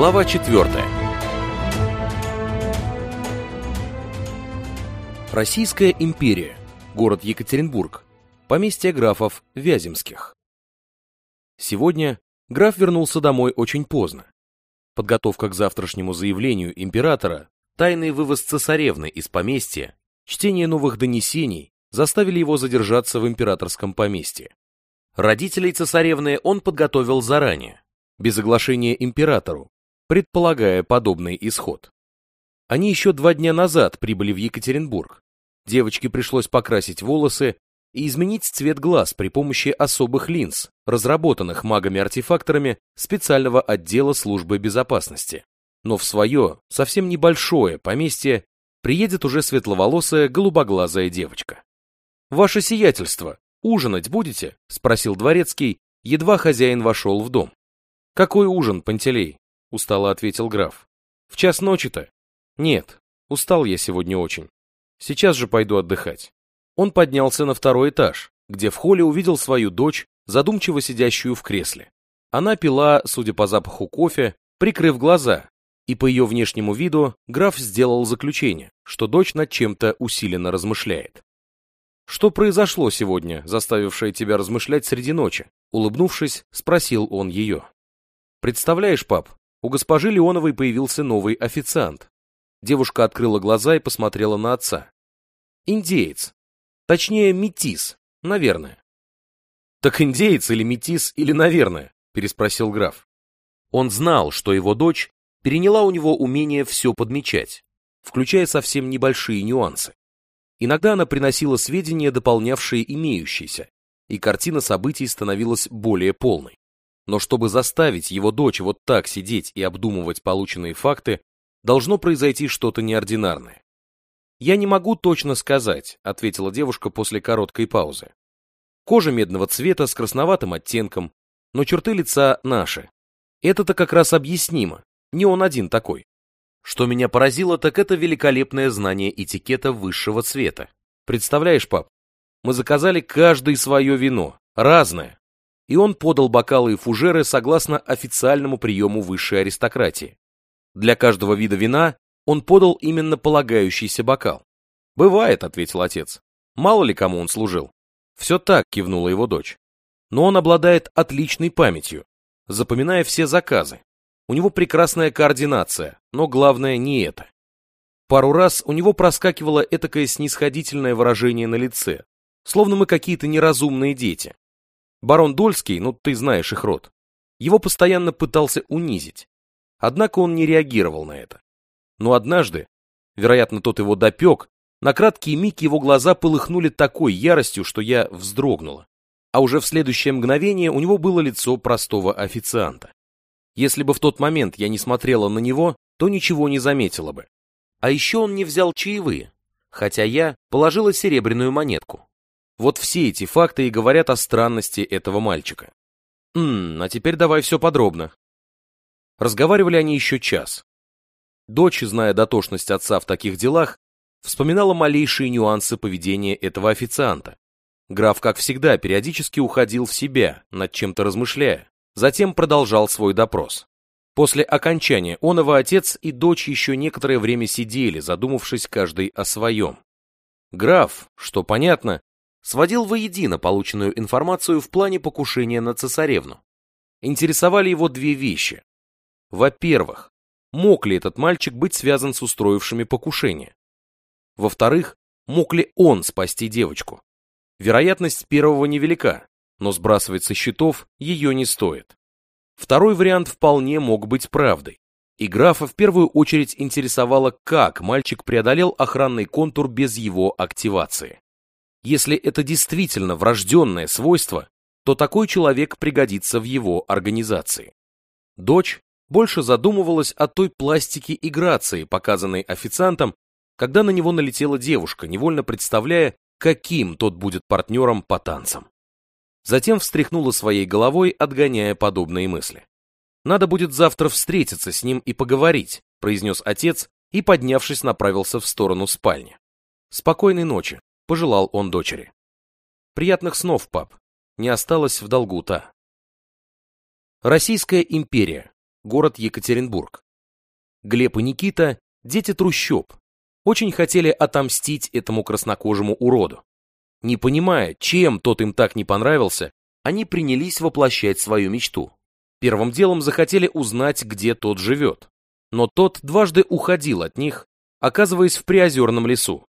Глава 4. Российская империя. Город Екатеринбург. Поместье графов Вяземских. Сегодня граф вернулся домой очень поздно. Подготовка к завтрашнему заявлению императора, тайный вывоз цесаревны из поместья, чтение новых донесений заставили его задержаться в императорском поместье. Родителей цесаревны он подготовил заранее, без оглашения императору, предполагая подобный исход. Они еще два дня назад прибыли в Екатеринбург. Девочке пришлось покрасить волосы и изменить цвет глаз при помощи особых линз, разработанных магами-артефакторами специального отдела службы безопасности. Но в свое, совсем небольшое поместье приедет уже светловолосая голубоглазая девочка. «Ваше сиятельство, ужинать будете?» — спросил дворецкий, едва хозяин вошел в дом. «Какой ужин, Пантелей?» — устало ответил граф. «В час ночи-то?» «Нет, устал я сегодня очень. Сейчас же пойду отдыхать». Он поднялся на второй этаж, где в холле увидел свою дочь, задумчиво сидящую в кресле. Она пила, судя по запаху кофе, прикрыв глаза, и по ее внешнему виду граф сделал заключение, что дочь над чем-то усиленно размышляет. «Что произошло сегодня, заставившее тебя размышлять среди ночи?» Улыбнувшись, спросил он ее. «Представляешь, пап, у госпожи Леоновой появился новый официант. Девушка открыла глаза и посмотрела на отца. Индеец. Точнее, метис, наверное. Так индеец или метис, или наверное, переспросил граф. Он знал, что его дочь переняла у него умение все подмечать, включая совсем небольшие нюансы. Иногда она приносила сведения, дополнявшие имеющиеся, и картина событий становилась более полной. Но чтобы заставить его дочь вот так сидеть и обдумывать полученные факты, должно произойти что-то неординарное. «Я не могу точно сказать», — ответила девушка после короткой паузы. Кожа медного цвета с красноватым оттенком, но черты лица наши. Это-то как раз объяснимо, не он один такой. Что меня поразило, так это великолепное знание этикета высшего цвета. Представляешь, пап, мы заказали каждый свое вино, разное, и он подал бокалы и фужеры согласно официальному приему высшей аристократии. Для каждого вида вина он подал именно полагающийся бокал. «Бывает», — ответил отец. «Мало ли кому он служил». «Все так», — кивнула его дочь. «Но он обладает отличной памятью, запоминая все заказы. У него прекрасная координация, но главное не это. Пару раз у него проскакивало этакое снисходительное выражение на лице, словно мы какие-то неразумные дети. Барон Дольский, ну ты знаешь их род, его постоянно пытался унизить. Однако он не реагировал на это. Но однажды, вероятно, тот его допек, на краткий миг его глаза полыхнули такой яростью, что я вздрогнула. А уже в следующее мгновение у него было лицо простого официанта. Если бы в тот момент я не смотрела на него, то ничего не заметила бы. А еще он не взял чаевые, хотя я положила серебряную монетку. Вот все эти факты и говорят о странности этого мальчика. Ммм, а теперь давай все подробно. Разговаривали они еще час. Дочь, зная дотошность отца в таких делах, вспоминала малейшие нюансы поведения этого официанта. Граф, как всегда, периодически уходил в себя, над чем-то размышляя. Затем продолжал свой допрос. После окончания оного отец и дочь еще некоторое время сидели, задумавшись каждый о своем. Граф, что понятно, сводил воедино полученную информацию в плане покушения на цесаревну. Интересовали его две вещи. Во-первых, мог ли этот мальчик быть связан с устроившими покушение? Во-вторых, мог ли он спасти девочку? Вероятность первого невелика, но сбрасывать со счетов ее не стоит. Второй вариант вполне мог быть правдой. И графа в первую очередь интересовало, как мальчик преодолел охранный контур без его активации. Если это действительно врожденное свойство, то такой человек пригодится в его организации. Дочь больше задумывалась о той пластике и грации, показанной официантом, когда на него налетела девушка, невольно представляя, каким тот будет партнером по танцам. Затем встряхнула своей головой, отгоняя подобные мысли. «Надо будет завтра встретиться с ним и поговорить», произнес отец и, поднявшись, направился в сторону спальни. «Спокойной ночи», пожелал он дочери. Приятных снов, пап. Не осталось в долгу та. Российская империя. город Екатеринбург. Глеб и Никита – дети трущоб. Очень хотели отомстить этому краснокожему уроду. Не понимая, чем тот им так не понравился, они принялись воплощать свою мечту. Первым делом захотели узнать, где тот живет. Но тот дважды уходил от них, оказываясь в приозерном лесу.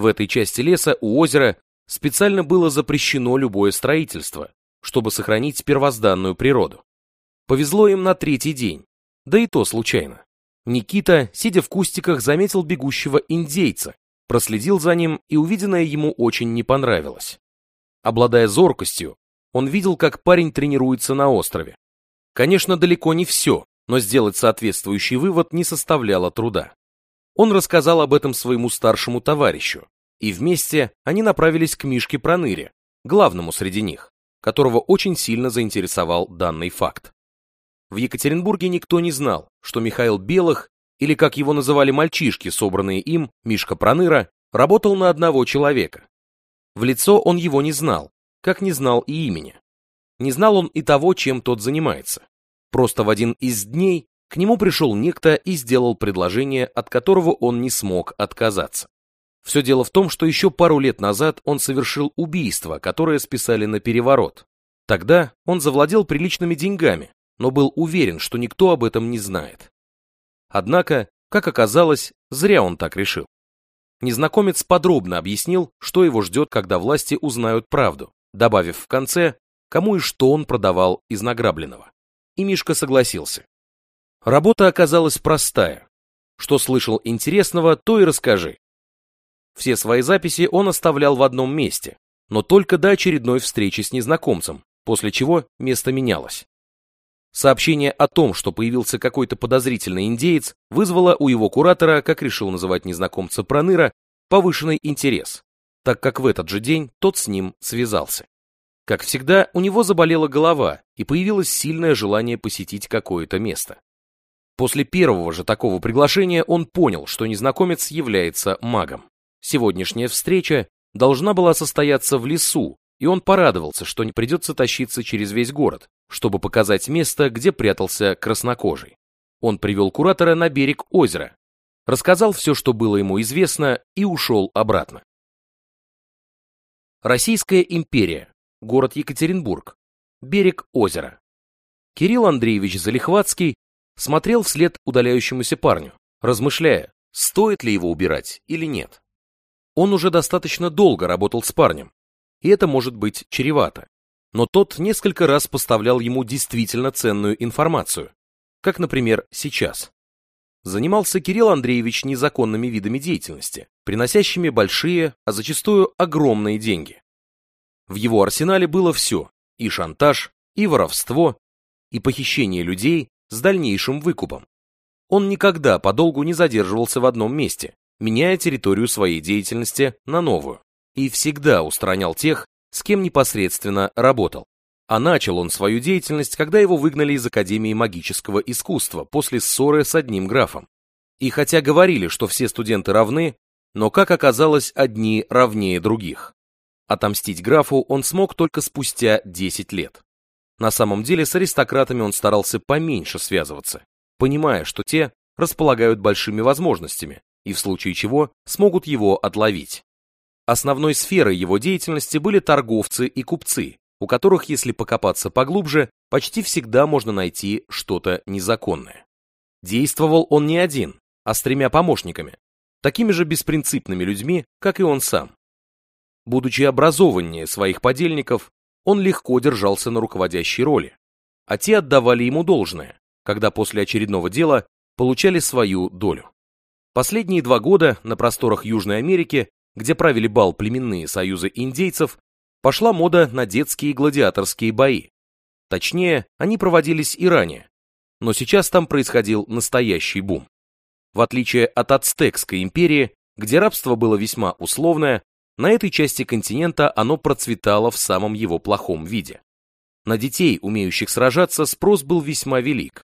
В этой части леса у озера специально было запрещено любое строительство, чтобы сохранить первозданную природу. Повезло им на третий день, да и то случайно. Никита, сидя в кустиках, заметил бегущего индейца, проследил за ним, и увиденное ему очень не понравилось. Обладая зоркостью, он видел, как парень тренируется на острове. Конечно, далеко не все, но сделать соответствующий вывод не составляло труда. Он рассказал об этом своему старшему товарищу, и вместе они направились к Мишке Проныре, главному среди них, которого очень сильно заинтересовал данный факт. В Екатеринбурге никто не знал, что Михаил Белых, или как его называли мальчишки, собранные им, Мишка Проныра, работал на одного человека. В лицо он его не знал, как не знал и имени. Не знал он и того, чем тот занимается. Просто в один из дней к нему пришел некто и сделал предложение, от которого он не смог отказаться. Все дело в том, что еще пару лет назад он совершил убийство, которое списали на переворот. Тогда он завладел приличными деньгами, но был уверен, что никто об этом не знает. Однако, как оказалось, зря он так решил. Незнакомец подробно объяснил, что его ждет, когда власти узнают правду, добавив в конце, кому и что он продавал из награбленного. И Мишка согласился. Работа оказалась простая. Что слышал интересного, то и расскажи. Все свои записи он оставлял в одном месте, но только до очередной встречи с незнакомцем, после чего место менялось. Сообщение о том, что появился какой-то подозрительный индеец, вызвало у его куратора, как решил называть незнакомца Проныра, повышенный интерес, так как в этот же день тот с ним связался. Как всегда, у него заболела голова, и появилось сильное желание посетить какое-то место. После первого же такого приглашения он понял, что незнакомец является магом. Сегодняшняя встреча должна была состояться в лесу, и он порадовался, что не придется тащиться через весь город, чтобы показать место, где прятался краснокожий. Он привел куратора на берег озера, рассказал все, что было ему известно, и ушел обратно. Российская империя, город Екатеринбург, берег озера. Кирилл Андреевич Залихватский смотрел вслед удаляющемуся парню, размышляя, стоит ли его убирать или нет. Он уже достаточно долго работал с парнем, и это может быть чревато. Но тот несколько раз поставлял ему действительно ценную информацию, как, например, сейчас. Занимался Кирилл Андреевич незаконными видами деятельности, приносящими большие, а зачастую огромные деньги. В его арсенале было все – и шантаж, и воровство, и похищение людей с дальнейшим выкупом. Он никогда подолгу не задерживался в одном месте, меняя территорию своей деятельности на новую и всегда устранял тех, с кем непосредственно работал. А начал он свою деятельность, когда его выгнали из Академии магического искусства после ссоры с одним графом. И хотя говорили, что все студенты равны, но, как оказалось, одни равнее других. Отомстить графу он смог только спустя 10 лет. На самом деле с аристократами он старался поменьше связываться, понимая, что те располагают большими возможностями и в случае чего смогут его отловить. Основной сферой его деятельности были торговцы и купцы, у которых, если покопаться поглубже, почти всегда можно найти что-то незаконное. Действовал он не один, а с тремя помощниками, такими же беспринципными людьми, как и он сам. Будучи образованнее своих подельников, он легко держался на руководящей роли, а те отдавали ему должное, когда после очередного дела получали свою долю. Последние два года на просторах Южной Америки где правили бал племенные союзы индейцев, пошла мода на детские гладиаторские бои. Точнее, они проводились и ранее, но сейчас там происходил настоящий бум. В отличие от Ацтекской империи, где рабство было весьма условное, на этой части континента оно процветало в самом его плохом виде. На детей, умеющих сражаться, спрос был весьма велик.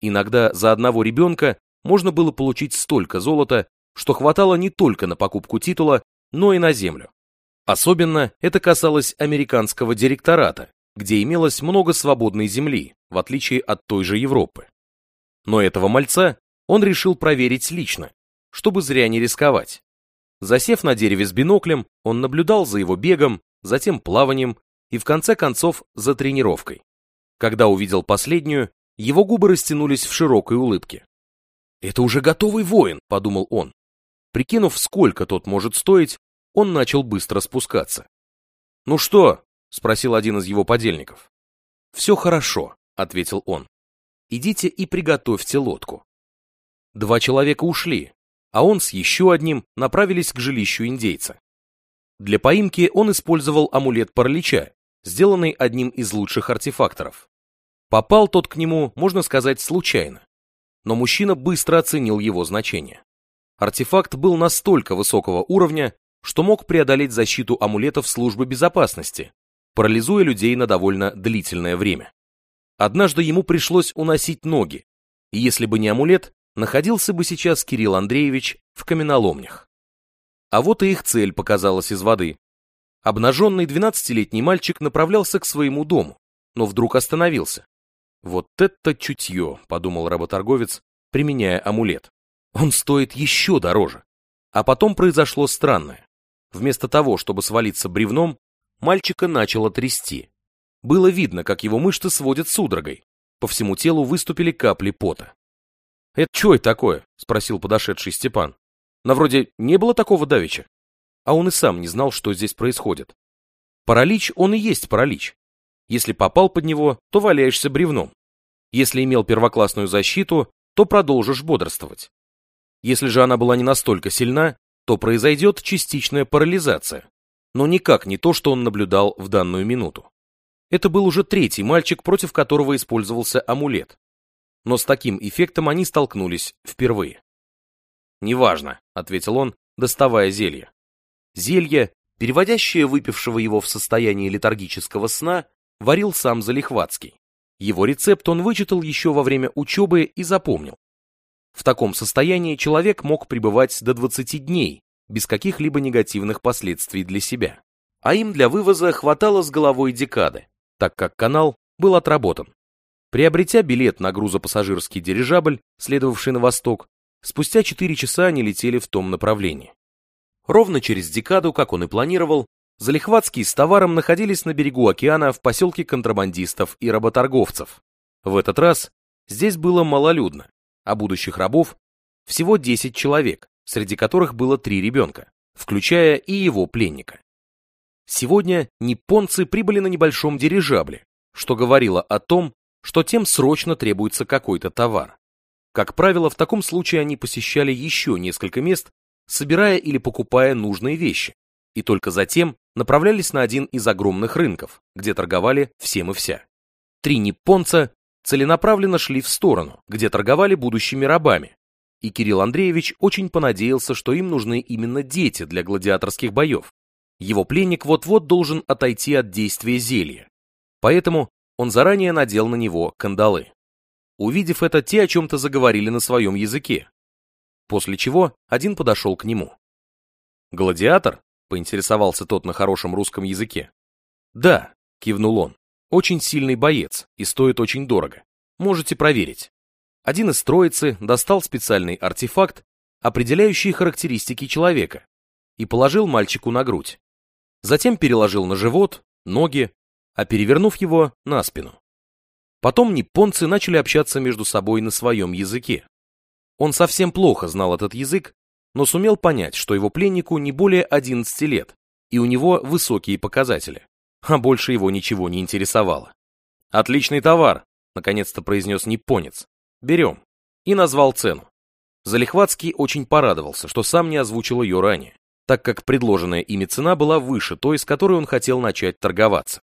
Иногда за одного ребенка можно было получить столько золота, что хватало не только на покупку титула, но и на землю. Особенно это касалось американского директората, где имелось много свободной земли, в отличие от той же Европы. Но этого мальца он решил проверить лично, чтобы зря не рисковать. Засев на дереве с биноклем, он наблюдал за его бегом, затем плаванием и в конце концов за тренировкой. Когда увидел последнюю, его губы растянулись в широкой улыбке. «Это уже готовый воин», — подумал он. Прикинув, сколько тот может стоить, он начал быстро спускаться. «Ну что?» — спросил один из его подельников. «Все хорошо», — ответил он. «Идите и приготовьте лодку». Два человека ушли, а он с еще одним направились к жилищу индейца. Для поимки он использовал амулет паралича, сделанный одним из лучших артефакторов. Попал тот к нему, можно сказать, случайно. Но мужчина быстро оценил его значение. Артефакт был настолько высокого уровня, что мог преодолеть защиту амулетов службы безопасности, парализуя людей на довольно длительное время. Однажды ему пришлось уносить ноги, и если бы не амулет, находился бы сейчас Кирилл Андреевич в каменоломнях. А вот и их цель показалась из воды. Обнаженный 12-летний мальчик направлялся к своему дому, но вдруг остановился. «Вот это чутье», — подумал работорговец, применяя амулет. «Он стоит еще дороже». А потом произошло странное. Вместо того, чтобы свалиться бревном, мальчика начало трясти. Было видно, как его мышцы сводят судорогой. По всему телу выступили капли пота. «Это что это такое?» — спросил подошедший Степан. «На вроде не было такого давеча». А он и сам не знал, что здесь происходит. Паралич, он и есть паралич. Если попал под него, то валяешься бревном. Если имел первоклассную защиту, то продолжишь бодрствовать. Если же она была не настолько сильна, то произойдет частичная парализация, но никак не то, что он наблюдал в данную минуту. Это был уже третий мальчик, против которого использовался амулет. Но с таким эффектом они столкнулись впервые. «Неважно», — ответил он, доставая зелье. Зелье, переводящее выпившего его в состояние летаргического сна, варил сам Залихватский. Его рецепт он вычитал еще во время учебы и запомнил. В таком состоянии человек мог пребывать до 20 дней, без каких-либо негативных последствий для себя. А им для вывоза хватало с головой декады, так как канал был отработан. Приобретя билет на грузопассажирский дирижабль, следовавший на восток, спустя 4 часа они летели в том направлении. Ровно через декаду, как он и планировал, Залихватские с товаром находились на берегу океана в поселке контрабандистов и работорговцев. В этот раз здесь было малолюдно а будущих рабов всего 10 человек, среди которых было три ребенка, включая и его пленника. Сегодня японцы прибыли на небольшом дирижабле, что говорило о том, что тем срочно требуется какой-то товар. Как правило, в таком случае они посещали еще несколько мест, собирая или покупая нужные вещи, и только затем направлялись на один из огромных рынков, где торговали всем и вся. Три японца целенаправленно шли в сторону, где торговали будущими рабами. И Кирилл Андреевич очень понадеялся, что им нужны именно дети для гладиаторских боев. Его пленник вот-вот должен отойти от действия зелья. Поэтому он заранее надел на него кандалы. Увидев это, те о чем-то заговорили на своем языке. После чего один подошел к нему. «Гладиатор?» — поинтересовался тот на хорошем русском языке. «Да», — кивнул он. Очень сильный боец и стоит очень дорого. Можете проверить. Один из троицы достал специальный артефакт, определяющий характеристики человека, и положил мальчику на грудь. Затем переложил на живот, ноги, а перевернув его на спину. Потом японцы начали общаться между собой на своем языке. Он совсем плохо знал этот язык, но сумел понять, что его пленнику не более 11 лет, и у него высокие показатели а больше его ничего не интересовало. «Отличный товар», — наконец-то произнес Непонец. «Берем». И назвал цену. Залихватский очень порадовался, что сам не озвучил ее ранее, так как предложенная ими цена была выше той, с которой он хотел начать торговаться.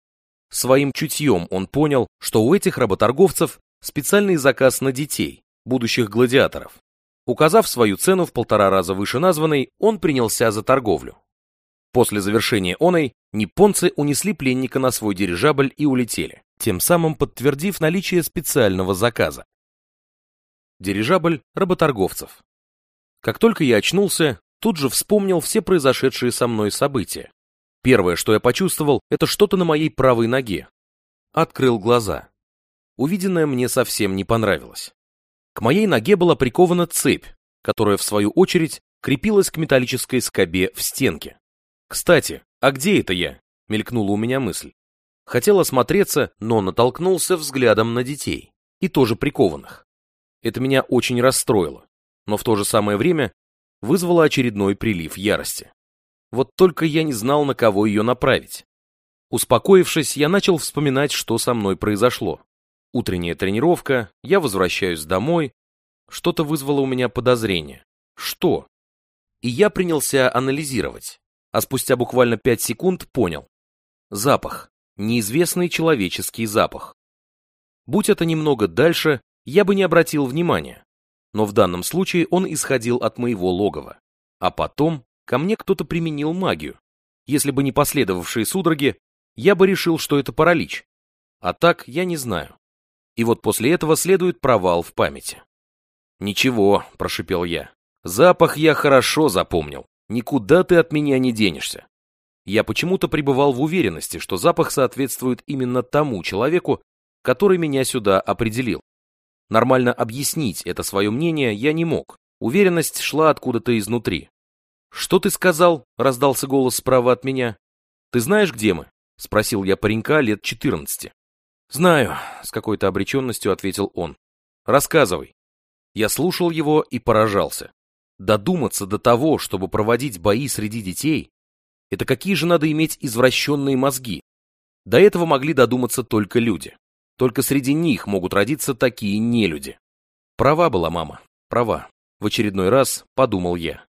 Своим чутьем он понял, что у этих работорговцев специальный заказ на детей, будущих гладиаторов. Указав свою цену в полтора раза выше названной, он принялся за торговлю. После завершения оной, японцы унесли пленника на свой дирижабль и улетели, тем самым подтвердив наличие специального заказа. Дирижабль работорговцев. Как только я очнулся, тут же вспомнил все произошедшие со мной события. Первое, что я почувствовал, это что-то на моей правой ноге. Открыл глаза. Увиденное мне совсем не понравилось. К моей ноге была прикована цепь, которая, в свою очередь, крепилась к металлической скобе в стенке. «Кстати, а где это я?» — мелькнула у меня мысль. Хотел осмотреться, но натолкнулся взглядом на детей, и тоже прикованных. Это меня очень расстроило, но в то же самое время вызвало очередной прилив ярости. Вот только я не знал, на кого ее направить. Успокоившись, я начал вспоминать, что со мной произошло. Утренняя тренировка, я возвращаюсь домой. Что-то вызвало у меня подозрение. Что? И я принялся анализировать. А спустя буквально пять секунд понял. Запах. Неизвестный человеческий запах. Будь это немного дальше, я бы не обратил внимания. Но в данном случае он исходил от моего логова. А потом ко мне кто-то применил магию. Если бы не последовавшие судороги, я бы решил, что это паралич. А так я не знаю. И вот после этого следует провал в памяти. «Ничего», — прошипел я. «Запах я хорошо запомнил. Никуда ты от меня не денешься». Я почему-то пребывал в уверенности, что запах соответствует именно тому человеку, который меня сюда определил. Нормально объяснить это свое мнение я не мог. Уверенность шла откуда-то изнутри. «Что ты сказал?» — раздался голос справа от меня. «Ты знаешь, где мы?» — спросил я паренька лет четырнадцати. «Знаю», — с какой-то обреченностью ответил он. «Рассказывай». Я слушал его и поражался. Додуматься до того, чтобы проводить бои среди детей, это какие же надо иметь извращенные мозги? До этого могли додуматься только люди. Только среди них могут родиться такие нелюди. Права была мама, права. В очередной раз подумал я.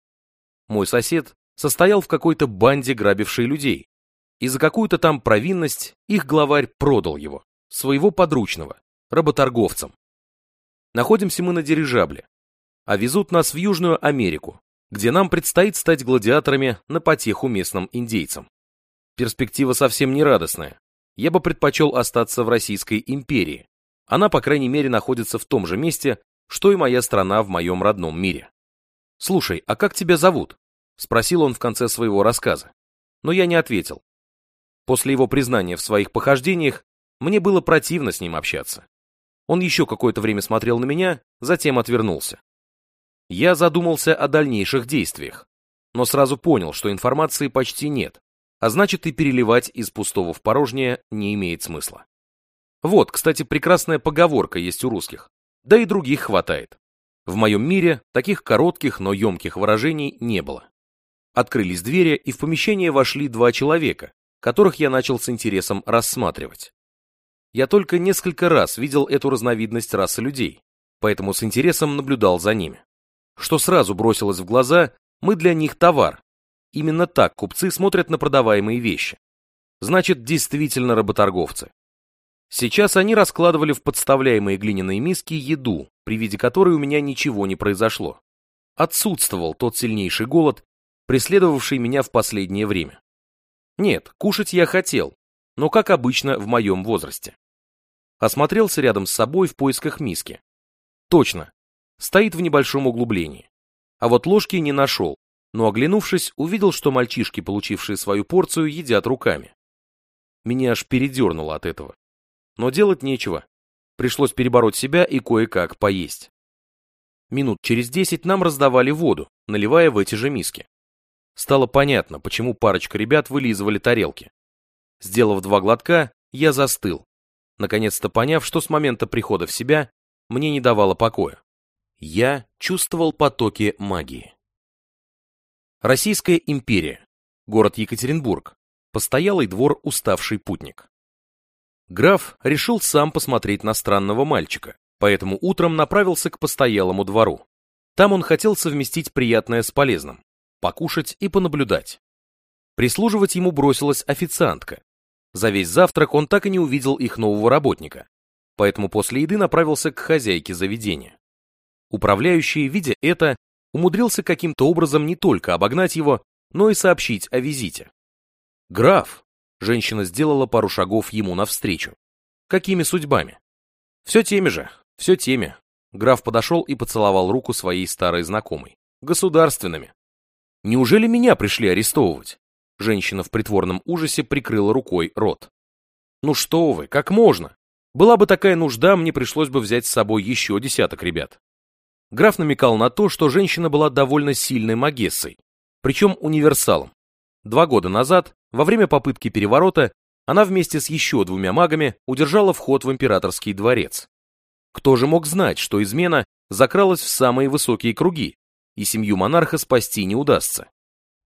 Мой сосед состоял в какой-то банде, грабившей людей. И за какую-то там провинность их главарь продал его, своего подручного, работорговцам. Находимся мы на дирижабле, а везут нас в Южную Америку, где нам предстоит стать гладиаторами на потеху местным индейцам. Перспектива совсем не радостная. Я бы предпочел остаться в Российской империи. Она, по крайней мере, находится в том же месте, что и моя страна в моем родном мире. «Слушай, а как тебя зовут?» — спросил он в конце своего рассказа. Но я не ответил. После его признания в своих похождениях мне было противно с ним общаться. Он еще какое-то время смотрел на меня, затем отвернулся. Я задумался о дальнейших действиях, но сразу понял, что информации почти нет, а значит и переливать из пустого в порожнее не имеет смысла. Вот, кстати, прекрасная поговорка есть у русских, да и других хватает. В моем мире таких коротких, но емких выражений не было. Открылись двери, и в помещение вошли два человека, которых я начал с интересом рассматривать. Я только несколько раз видел эту разновидность расы людей, поэтому с интересом наблюдал за ними. Что сразу бросилось в глаза, мы для них товар. Именно так купцы смотрят на продаваемые вещи. Значит, действительно работорговцы. Сейчас они раскладывали в подставляемые глиняные миски еду, при виде которой у меня ничего не произошло. Отсутствовал тот сильнейший голод, преследовавший меня в последнее время. Нет, кушать я хотел, но, как обычно, в моем возрасте. Осмотрелся рядом с собой в поисках миски. Точно, стоит в небольшом углублении. А вот ложки не нашел, но, оглянувшись, увидел, что мальчишки, получившие свою порцию, едят руками. Меня аж передернуло от этого. Но делать нечего. Пришлось перебороть себя и кое-как поесть. Минут через десять нам раздавали воду, наливая в эти же миски. Стало понятно, почему парочка ребят вылизывали тарелки. Сделав два глотка, я застыл, наконец-то поняв, что с момента прихода в себя мне не давало покоя. Я чувствовал потоки магии. Российская империя. Город Екатеринбург. Постоялый двор «Уставший путник». Граф решил сам посмотреть на странного мальчика, поэтому утром направился к постоялому двору. Там он хотел совместить приятное с полезным, покушать и понаблюдать. Прислуживать ему бросилась официантка. За весь завтрак он так и не увидел их нового работника, поэтому после еды направился к хозяйке заведения. Управляющий, видя это, умудрился каким-то образом не только обогнать его, но и сообщить о визите. «Граф!» Женщина сделала пару шагов ему навстречу. Какими судьбами? Все теми же, все теми. Граф подошел и поцеловал руку своей старой знакомой. Государственными. Неужели меня пришли арестовывать? Женщина в притворном ужасе прикрыла рукой рот. Ну что вы, как можно? Была бы такая нужда, мне пришлось бы взять с собой еще десяток ребят. Граф намекал на то, что женщина была довольно сильной магессой, причем универсалом. Два года назад, во время попытки переворота, она вместе с еще двумя магами удержала вход в императорский дворец. Кто же мог знать, что измена закралась в самые высокие круги, и семью монарха спасти не удастся?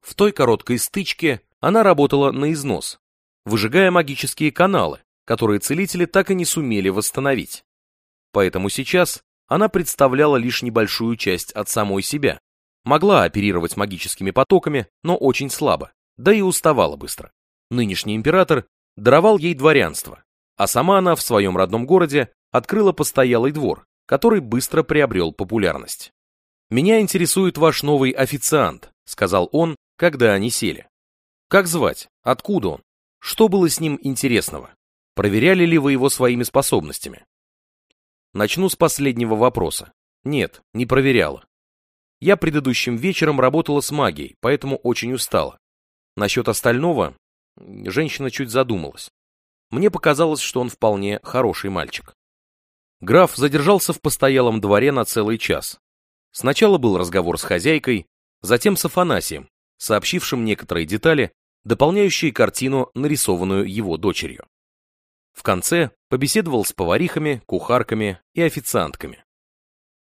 В той короткой стычке она работала на износ, выжигая магические каналы, которые целители так и не сумели восстановить. Поэтому сейчас она представляла лишь небольшую часть от самой себя, могла оперировать магическими потоками, но очень слабо, да и уставала быстро. Нынешний император даровал ей дворянство, а сама она в своем родном городе открыла постоялый двор, который быстро приобрел популярность. «Меня интересует ваш новый официант», — сказал он, когда они сели. «Как звать? Откуда он? Что было с ним интересного? Проверяли ли вы его своими способностями?» Начну с последнего вопроса. Нет, не проверяла. Я предыдущим вечером работала с магией, поэтому очень устала. Насчет остального женщина чуть задумалась. Мне показалось, что он вполне хороший мальчик. Граф задержался в постоялом дворе на целый час. Сначала был разговор с хозяйкой, затем с Афанасием, сообщившим некоторые детали, дополняющие картину, нарисованную его дочерью. В конце побеседовал с поварихами, кухарками и официантками.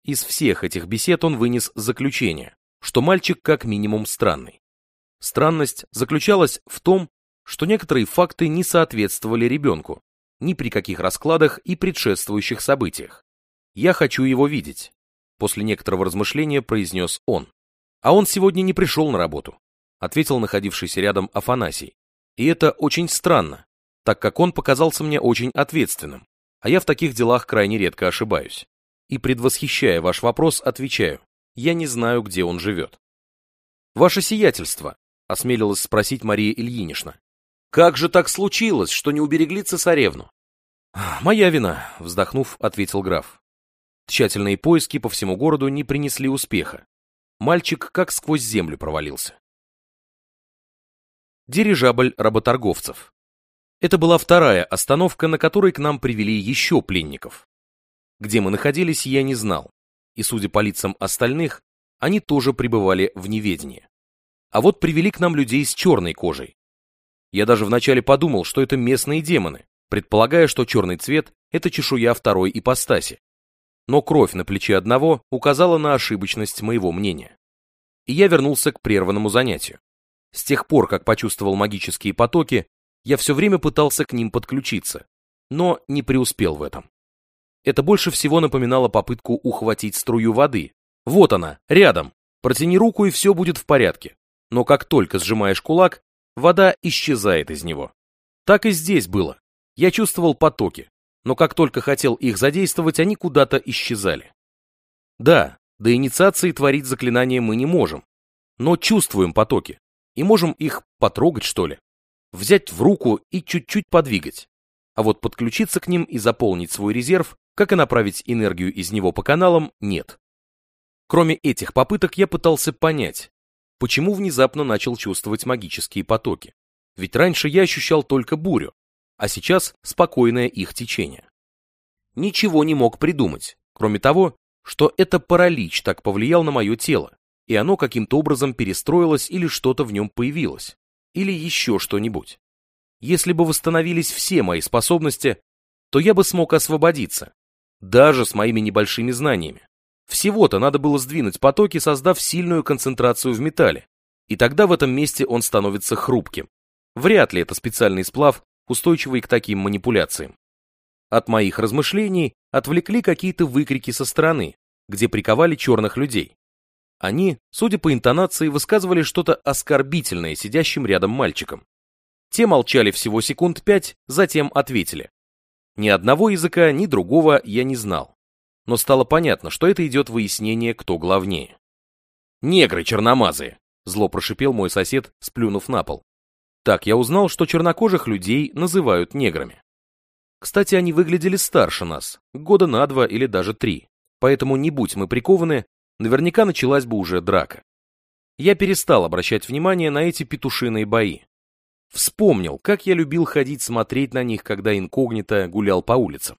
Из всех этих бесед он вынес заключение, что мальчик как минимум странный. Странность заключалась в том, что некоторые факты не соответствовали ребенку, ни при каких раскладах и предшествующих событиях. «Я хочу его видеть», — после некоторого размышления произнес он. «А он сегодня не пришел на работу», — ответил находившийся рядом Афанасий. «И это очень странно, так как он показался мне очень ответственным, а я в таких делах крайне редко ошибаюсь. И предвосхищая ваш вопрос, отвечаю, я не знаю, где он живет». «Ваше сиятельство», — осмелилась спросить Мария Ильинична, как же так случилось, что не уберегли цесаревну? Моя вина, вздохнув, ответил граф. Тщательные поиски по всему городу не принесли успеха. Мальчик как сквозь землю провалился. Дирижабль работорговцев. Это была вторая остановка, на которой к нам привели еще пленников. Где мы находились, я не знал, и, судя по лицам остальных, они тоже пребывали в неведении. А вот привели к нам людей с черной кожей, я даже вначале подумал, что это местные демоны, предполагая, что черный цвет – это чешуя второй ипостаси. Но кровь на плече одного указала на ошибочность моего мнения. И я вернулся к прерванному занятию. С тех пор, как почувствовал магические потоки, я все время пытался к ним подключиться, но не преуспел в этом. Это больше всего напоминало попытку ухватить струю воды. Вот она, рядом. Протяни руку, и все будет в порядке. Но как только сжимаешь кулак, вода исчезает из него. Так и здесь было. Я чувствовал потоки, но как только хотел их задействовать, они куда-то исчезали. Да, до инициации творить заклинания мы не можем, но чувствуем потоки и можем их потрогать, что ли. Взять в руку и чуть-чуть подвигать. А вот подключиться к ним и заполнить свой резерв, как и направить энергию из него по каналам, нет. Кроме этих попыток я пытался понять, почему внезапно начал чувствовать магические потоки. Ведь раньше я ощущал только бурю, а сейчас спокойное их течение. Ничего не мог придумать, кроме того, что это паралич так повлиял на мое тело, и оно каким-то образом перестроилось или что-то в нем появилось, или еще что-нибудь. Если бы восстановились все мои способности, то я бы смог освободиться, даже с моими небольшими знаниями. Всего-то надо было сдвинуть потоки, создав сильную концентрацию в металле, и тогда в этом месте он становится хрупким. Вряд ли это специальный сплав, устойчивый к таким манипуляциям. От моих размышлений отвлекли какие-то выкрики со стороны, где приковали черных людей. Они, судя по интонации, высказывали что-то оскорбительное сидящим рядом мальчикам. Те молчали всего секунд пять, затем ответили. Ни одного языка, ни другого я не знал но стало понятно, что это идет выяснение, кто главнее. «Негры черномазые!» — зло прошипел мой сосед, сплюнув на пол. Так я узнал, что чернокожих людей называют неграми. Кстати, они выглядели старше нас, года на два или даже три, поэтому не будь мы прикованы, наверняка началась бы уже драка. Я перестал обращать внимание на эти петушиные бои. Вспомнил, как я любил ходить смотреть на них, когда инкогнито гулял по улицам.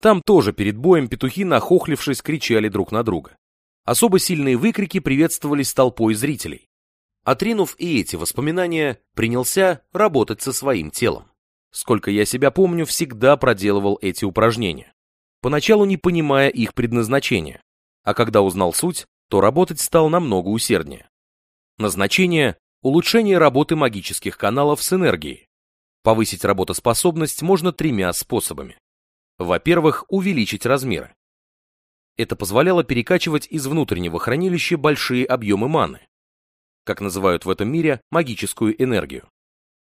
Там тоже перед боем петухи, нахохлившись, кричали друг на друга. Особо сильные выкрики приветствовались толпой зрителей. Отринув и эти воспоминания, принялся работать со своим телом. Сколько я себя помню, всегда проделывал эти упражнения, поначалу не понимая их предназначения, а когда узнал суть, то работать стал намного усерднее. Назначение – улучшение работы магических каналов с энергией. Повысить работоспособность можно тремя способами. Во-первых, увеличить размеры. Это позволяло перекачивать из внутреннего хранилища большие объемы маны, как называют в этом мире магическую энергию.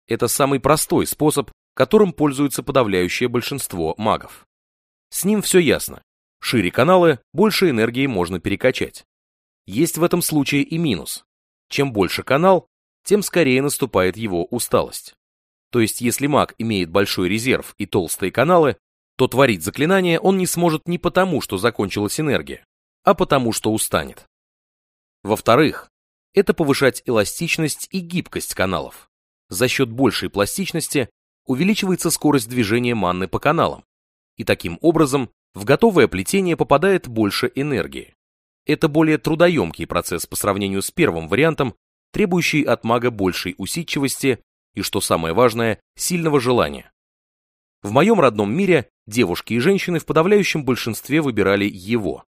Это самый простой способ, которым пользуется подавляющее большинство магов. С ним все ясно. Шире каналы, больше энергии можно перекачать. Есть в этом случае и минус. Чем больше канал, тем скорее наступает его усталость. То есть если маг имеет большой резерв и толстые каналы, то творить заклинание он не сможет не потому, что закончилась энергия, а потому, что устанет. Во-вторых, это повышать эластичность и гибкость каналов. За счет большей пластичности увеличивается скорость движения манны по каналам, и таким образом в готовое плетение попадает больше энергии. Это более трудоемкий процесс по сравнению с первым вариантом, требующий от мага большей усидчивости и, что самое важное, сильного желания. В моем родном мире девушки и женщины в подавляющем большинстве выбирали его.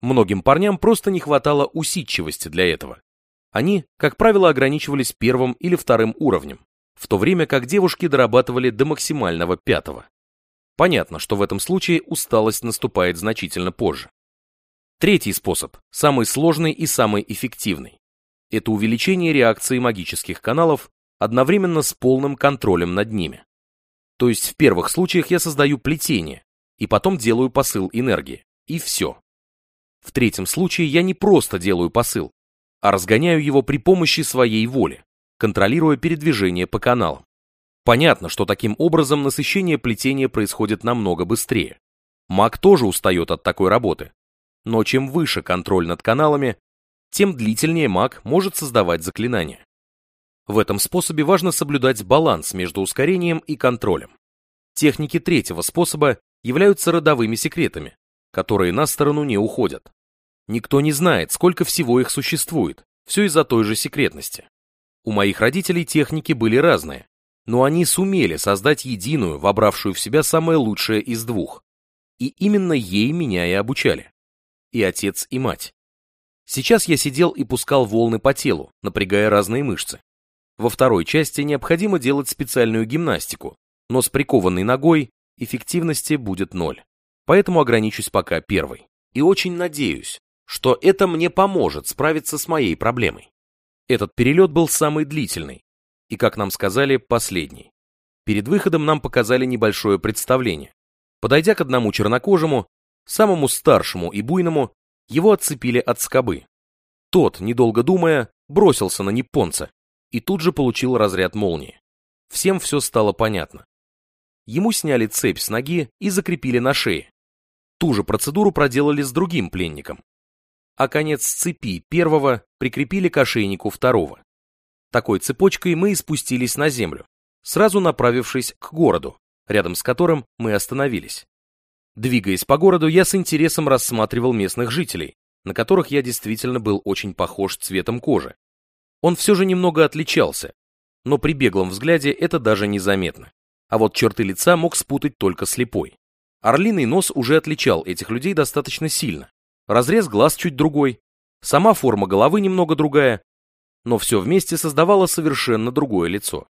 Многим парням просто не хватало усидчивости для этого. Они, как правило, ограничивались первым или вторым уровнем, в то время как девушки дорабатывали до максимального пятого. Понятно, что в этом случае усталость наступает значительно позже. Третий способ, самый сложный и самый эффективный. Это увеличение реакции магических каналов одновременно с полным контролем над ними. То есть в первых случаях я создаю плетение, и потом делаю посыл энергии, и все. В третьем случае я не просто делаю посыл, а разгоняю его при помощи своей воли, контролируя передвижение по каналам. Понятно, что таким образом насыщение плетения происходит намного быстрее. Маг тоже устает от такой работы. Но чем выше контроль над каналами, тем длительнее маг может создавать заклинания. В этом способе важно соблюдать баланс между ускорением и контролем. Техники третьего способа являются родовыми секретами, которые на сторону не уходят. Никто не знает, сколько всего их существует, все из-за той же секретности. У моих родителей техники были разные, но они сумели создать единую, вобравшую в себя самое лучшее из двух. И именно ей меня и обучали. И отец, и мать. Сейчас я сидел и пускал волны по телу, напрягая разные мышцы. Во второй части необходимо делать специальную гимнастику, но с прикованной ногой эффективности будет ноль. Поэтому ограничусь пока первой. И очень надеюсь, что это мне поможет справиться с моей проблемой. Этот перелет был самый длительный, и, как нам сказали, последний. Перед выходом нам показали небольшое представление. Подойдя к одному чернокожему, самому старшему и буйному, его отцепили от скобы. Тот, недолго думая, бросился на японца и тут же получил разряд молнии. Всем все стало понятно. Ему сняли цепь с ноги и закрепили на шее. Ту же процедуру проделали с другим пленником. А конец цепи первого прикрепили к ошейнику второго. Такой цепочкой мы и спустились на землю, сразу направившись к городу, рядом с которым мы остановились. Двигаясь по городу, я с интересом рассматривал местных жителей, на которых я действительно был очень похож цветом кожи. Он все же немного отличался, но при беглом взгляде это даже незаметно. А вот черты лица мог спутать только слепой. Орлиный нос уже отличал этих людей достаточно сильно. Разрез глаз чуть другой, сама форма головы немного другая, но все вместе создавало совершенно другое лицо.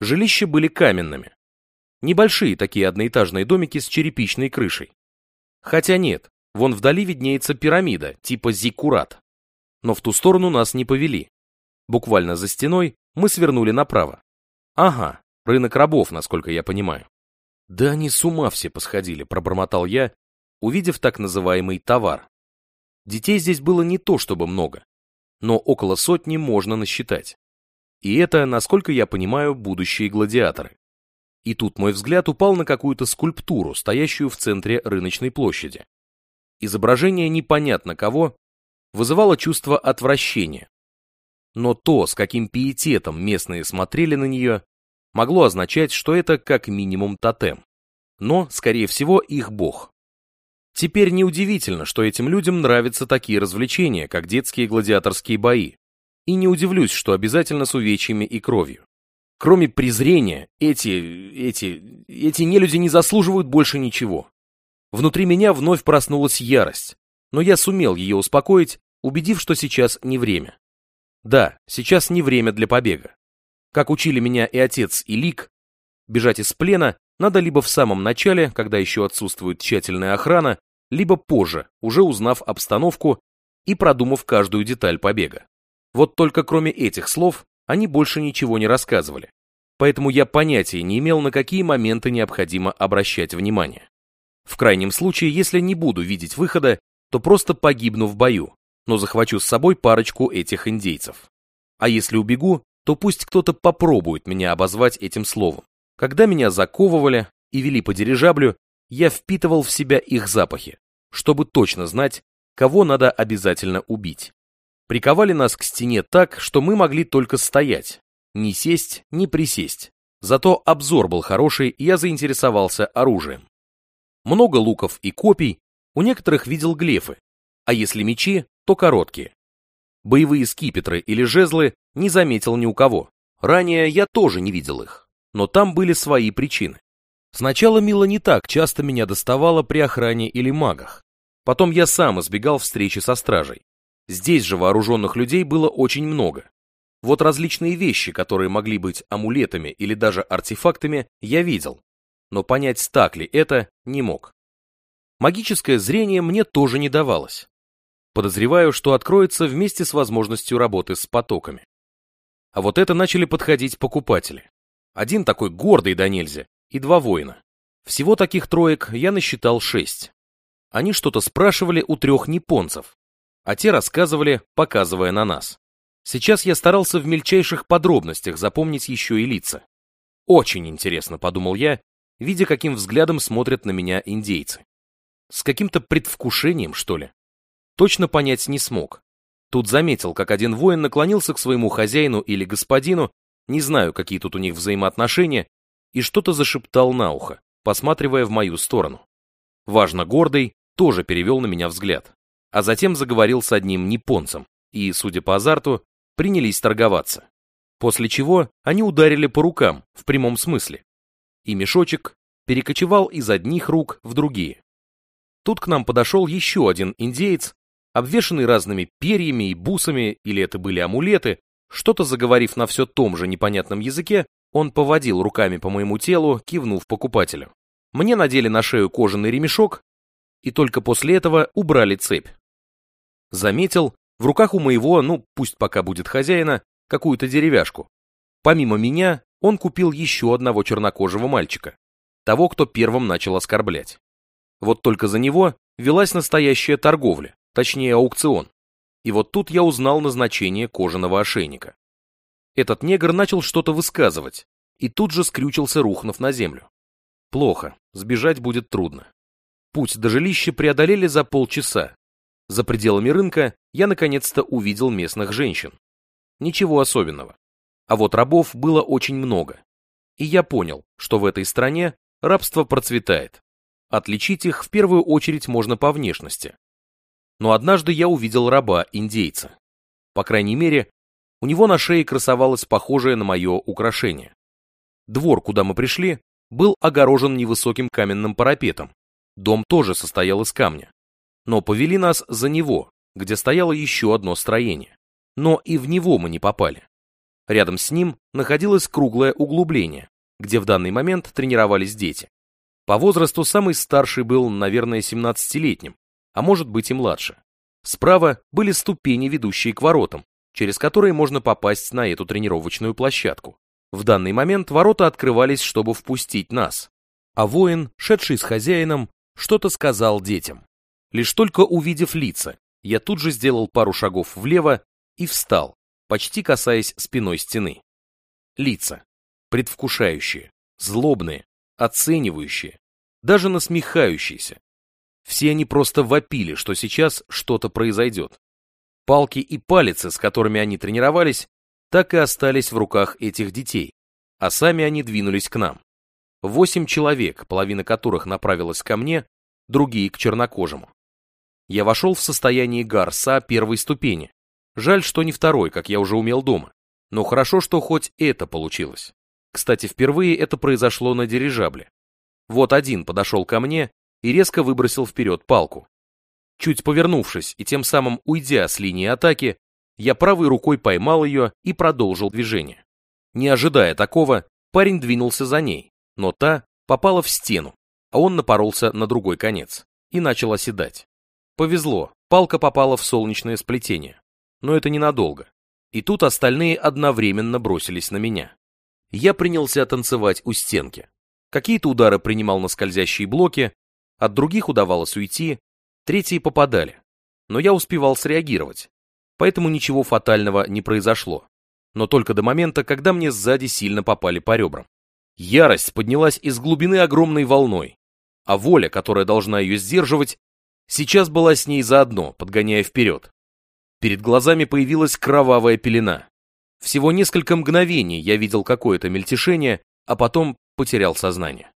Жилища были каменными. Небольшие такие одноэтажные домики с черепичной крышей. Хотя нет, вон вдали виднеется пирамида, типа зиккурат. Но в ту сторону нас не повели. Буквально за стеной мы свернули направо. Ага, Рынок рабов, насколько я понимаю. Да они с ума все посходили, пробормотал я, увидев так называемый товар. Детей здесь было не то чтобы много, но около сотни можно насчитать. И это, насколько я понимаю, будущие гладиаторы. И тут мой взгляд упал на какую-то скульптуру, стоящую в центре рыночной площади. Изображение непонятно кого вызывало чувство отвращения. Но то, с каким пиететом местные смотрели на нее, могло означать, что это как минимум тотем. Но, скорее всего, их бог. Теперь неудивительно, что этим людям нравятся такие развлечения, как детские гладиаторские бои. И не удивлюсь, что обязательно с увечьями и кровью. Кроме презрения, эти, эти, эти нелюди не заслуживают больше ничего. Внутри меня вновь проснулась ярость, но я сумел ее успокоить, убедив, что сейчас не время. Да, сейчас не время для побега. Как учили меня и отец, и Лик, бежать из плена надо либо в самом начале, когда еще отсутствует тщательная охрана, либо позже, уже узнав обстановку и продумав каждую деталь побега. Вот только кроме этих слов, они больше ничего не рассказывали. Поэтому я понятия не имел, на какие моменты необходимо обращать внимание. В крайнем случае, если не буду видеть выхода, то просто погибну в бою, но захвачу с собой парочку этих индейцев. А если убегу, то пусть кто-то попробует меня обозвать этим словом. Когда меня заковывали и вели по дирижаблю, я впитывал в себя их запахи, чтобы точно знать, кого надо обязательно убить. Приковали нас к стене так, что мы могли только стоять, не сесть, не присесть. Зато обзор был хороший, и я заинтересовался оружием. Много луков и копий, у некоторых видел глефы, а если мечи, то короткие. Боевые скипетры или жезлы не заметил ни у кого. Ранее я тоже не видел их, но там были свои причины. Сначала Мила не так часто меня доставала при охране или магах. Потом я сам избегал встречи со стражей. Здесь же вооруженных людей было очень много. Вот различные вещи, которые могли быть амулетами или даже артефактами, я видел. Но понять, так ли это, не мог. Магическое зрение мне тоже не давалось. Подозреваю, что откроется вместе с возможностью работы с потоками. А вот это начали подходить покупатели. Один такой гордый до нельзя, и два воина. Всего таких троек я насчитал шесть. Они что-то спрашивали у трех японцев, а те рассказывали, показывая на нас. Сейчас я старался в мельчайших подробностях запомнить еще и лица. Очень интересно, подумал я, видя, каким взглядом смотрят на меня индейцы. С каким-то предвкушением, что ли? точно понять не смог. Тут заметил, как один воин наклонился к своему хозяину или господину, не знаю, какие тут у них взаимоотношения, и что-то зашептал на ухо, посматривая в мою сторону. Важно гордый тоже перевел на меня взгляд, а затем заговорил с одним японцем, и, судя по азарту, принялись торговаться. После чего они ударили по рукам, в прямом смысле, и мешочек перекочевал из одних рук в другие. Тут к нам подошел еще один индеец обвешанный разными перьями и бусами, или это были амулеты, что-то заговорив на все том же непонятном языке, он поводил руками по моему телу, кивнув покупателю. Мне надели на шею кожаный ремешок, и только после этого убрали цепь. Заметил, в руках у моего, ну пусть пока будет хозяина, какую-то деревяшку. Помимо меня, он купил еще одного чернокожего мальчика, того, кто первым начал оскорблять. Вот только за него велась настоящая торговля точнее аукцион. И вот тут я узнал назначение кожаного ошейника. Этот негр начал что-то высказывать, и тут же скрючился, рухнув на землю. Плохо, сбежать будет трудно. Путь до жилища преодолели за полчаса. За пределами рынка я наконец-то увидел местных женщин. Ничего особенного. А вот рабов было очень много. И я понял, что в этой стране рабство процветает. Отличить их в первую очередь можно по внешности но однажды я увидел раба-индейца. По крайней мере, у него на шее красовалось похожее на мое украшение. Двор, куда мы пришли, был огорожен невысоким каменным парапетом. Дом тоже состоял из камня. Но повели нас за него, где стояло еще одно строение. Но и в него мы не попали. Рядом с ним находилось круглое углубление, где в данный момент тренировались дети. По возрасту самый старший был, наверное, 17-летним, а может быть и младше. Справа были ступени, ведущие к воротам, через которые можно попасть на эту тренировочную площадку. В данный момент ворота открывались, чтобы впустить нас. А воин, шедший с хозяином, что-то сказал детям. Лишь только увидев лица, я тут же сделал пару шагов влево и встал, почти касаясь спиной стены. Лица. Предвкушающие, злобные, оценивающие, даже насмехающиеся, все они просто вопили, что сейчас что-то произойдет. Палки и палицы, с которыми они тренировались, так и остались в руках этих детей, а сами они двинулись к нам. Восемь человек, половина которых направилась ко мне, другие к чернокожему. Я вошел в состояние гарса первой ступени. Жаль, что не второй, как я уже умел дома. Но хорошо, что хоть это получилось. Кстати, впервые это произошло на дирижабле. Вот один подошел ко мне и резко выбросил вперед палку. Чуть повернувшись и тем самым уйдя с линии атаки, я правой рукой поймал ее и продолжил движение. Не ожидая такого, парень двинулся за ней, но та попала в стену, а он напоролся на другой конец и начал оседать. Повезло, палка попала в солнечное сплетение, но это ненадолго. И тут остальные одновременно бросились на меня. Я принялся танцевать у стенки. Какие-то удары принимал на скользящие блоки, от других удавалось уйти, третьи попадали. Но я успевал среагировать, поэтому ничего фатального не произошло. Но только до момента, когда мне сзади сильно попали по ребрам. Ярость поднялась из глубины огромной волной, а воля, которая должна ее сдерживать, сейчас была с ней заодно, подгоняя вперед. Перед глазами появилась кровавая пелена. Всего несколько мгновений я видел какое-то мельтешение, а потом потерял сознание.